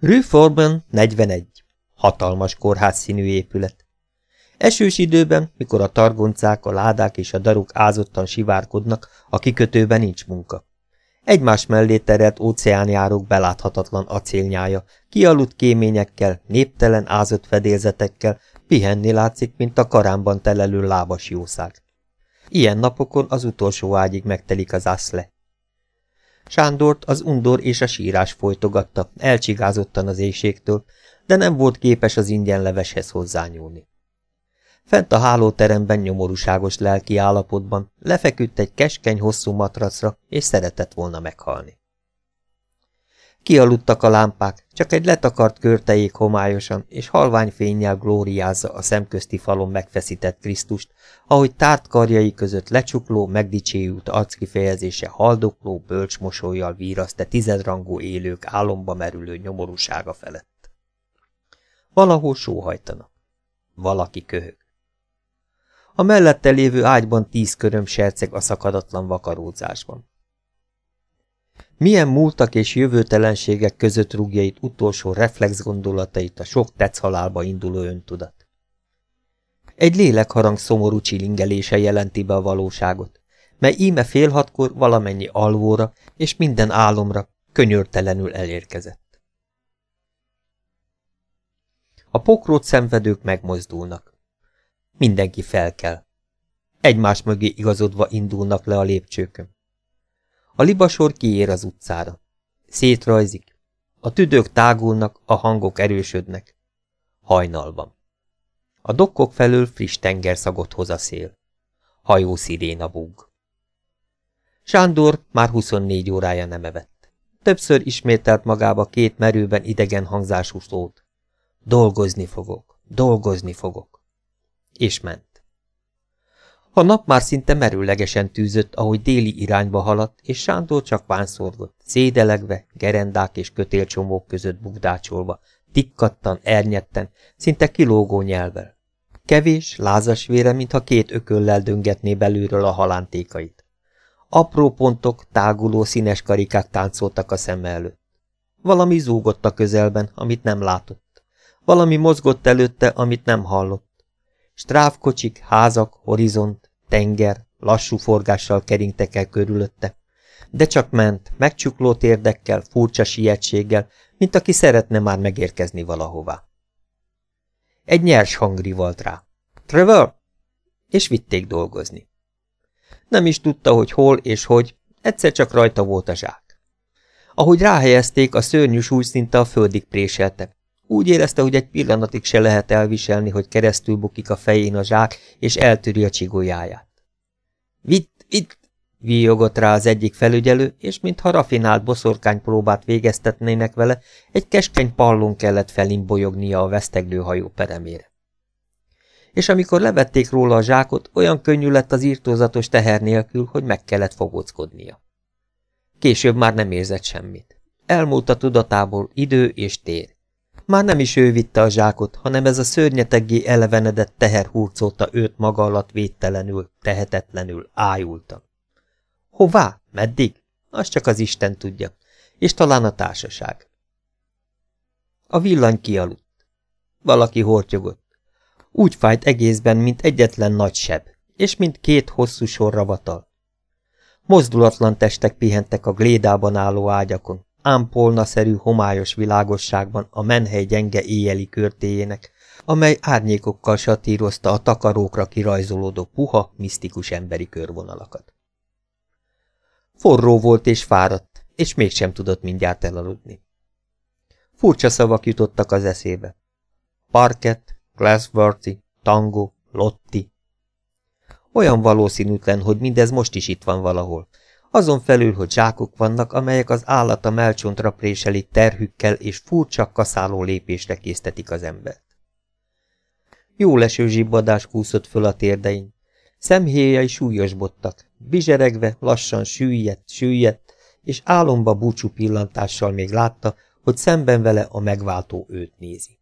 Rue Forban 41. Hatalmas kórház színű épület. Esős időben, mikor a targoncák, a ládák és a daruk ázottan sivárkodnak, a kikötőben nincs munka. Egymás mellé terelt óceánjárók beláthatatlan acélnyája, kialudt kéményekkel, néptelen ázott fedélzetekkel, pihenni látszik, mint a karámban telelő lábas jószág. Ilyen napokon az utolsó ágyig megtelik az aszle. Sándort az undor és a sírás folytogatta, elcsigázottan az éjségtől, de nem volt képes az ingyenleveshez hozzányúlni. Fent a hálóteremben nyomorúságos lelki állapotban lefeküdt egy keskeny hosszú matracra, és szeretett volna meghalni. Kialudtak a lámpák, csak egy letakart körtejék homályosan és halvány fényjel glóriázza a szemközti falon megfeszített Krisztust, ahogy tárt karjai között lecsukló, megdicséjült arckifejezése haldokló, bölcs mosolyjal víraszte tizedrangú élők álomba merülő nyomorúsága felett. Valahol sóhajtanak. Valaki köhög. A mellette lévő ágyban tíz köröm serceg a szakadatlan vakarózásban. Milyen múltak és jövőtelenségek között rúgja utolsó reflex gondolatait a sok halálba induló öntudat. Egy lélekharang szomorú csilingelése jelenti be a valóságot, mely íme fél hatkor valamennyi alvóra és minden álomra könyörtelenül elérkezett. A pokrót szenvedők megmozdulnak. Mindenki felkel. Egymás mögé igazodva indulnak le a lépcsőkön. A libasor kiér az utcára. Szétrajzik. A tüdők tágulnak, a hangok erősödnek. Hajnal van. A dokkok felől friss tengerszagot hoz a szél. Hajó sziréna búg. Sándor már 24 órája nem evett. Többször ismételt magába két merőben idegen hangzású szót. Dolgozni fogok, dolgozni fogok. És ment. A nap már szinte merőlegesen tűzött, ahogy déli irányba haladt, és Sándor csak vánszorgott, szédelegve, gerendák és kötélcsomók között bugdácsolva, tikkattan, ernyetten, szinte kilógó nyelvel. Kevés, lázas vére, mintha két ököllel döngetné belülről a halántékait. Apró pontok, táguló színes karikák táncoltak a szeme előtt. Valami zúgott a közelben, amit nem látott. Valami mozgott előtte, amit nem hallott. Stráfkocsik, házak, horizont, tenger, lassú forgással keringtek el körülötte. De csak ment, megcsukló térdekkel, furcsa sietséggel, mint aki szeretne már megérkezni valahová. Egy nyers hang rivalt rá. Trevor? És vitték dolgozni. Nem is tudta, hogy hol és hogy, egyszer csak rajta volt a zsák. Ahogy ráhelyezték, a szörnyű súly szinte a földig préselte. Úgy érezte, hogy egy pillanatig se lehet elviselni, hogy keresztül bukik a fején a zsák, és eltűri a csigolyáját. Vitt, vitt, víjogott rá az egyik felügyelő, és mintha rafinált boszorkány próbát végeztetnének vele, egy keskeny pallón kellett felimbolyognia a veszteglő hajó peremére. És amikor levették róla a zsákot, olyan könnyű lett az írtózatos teher nélkül, hogy meg kellett fogockodnia. Később már nem érzett semmit. Elmúlt a tudatából idő és tér. Már nem is ő vitte a zsákot, hanem ez a szörnyeteggé elevenedett teher hurcolta őt maga alatt védtelenül, tehetetlenül, ájultan. Hová? Meddig? Azt csak az Isten tudja. És talán a társaság. A villany kialudt. Valaki hortyogott. Úgy fájt egészben, mint egyetlen nagy seb, és mint két hosszú sorra vatal. Mozdulatlan testek pihentek a glédában álló ágyakon, ámpolnaszerű homályos világosságban a menhely gyenge éjjeli körtéjének, amely árnyékokkal satírozta a takarókra kirajzolódó puha, misztikus emberi körvonalakat. Forró volt és fáradt, és mégsem tudott mindjárt elaludni. Furcsa szavak jutottak az eszébe. Parket, Glassworthy, Tango, Lotti. Olyan valószínűtlen, hogy mindez most is itt van valahol, azon felül, hogy zsákok vannak, amelyek az állata melcsontra préselik terhükkel és furcsa kaszáló lépésre késztetik az embert. Jó leső zsibbadás kúszott föl a térdein. Szemhéjai súlyosbottak, bizseregve lassan süllyedt, süllyedt, és álomba búcsú pillantással még látta, hogy szemben vele a megváltó őt nézi.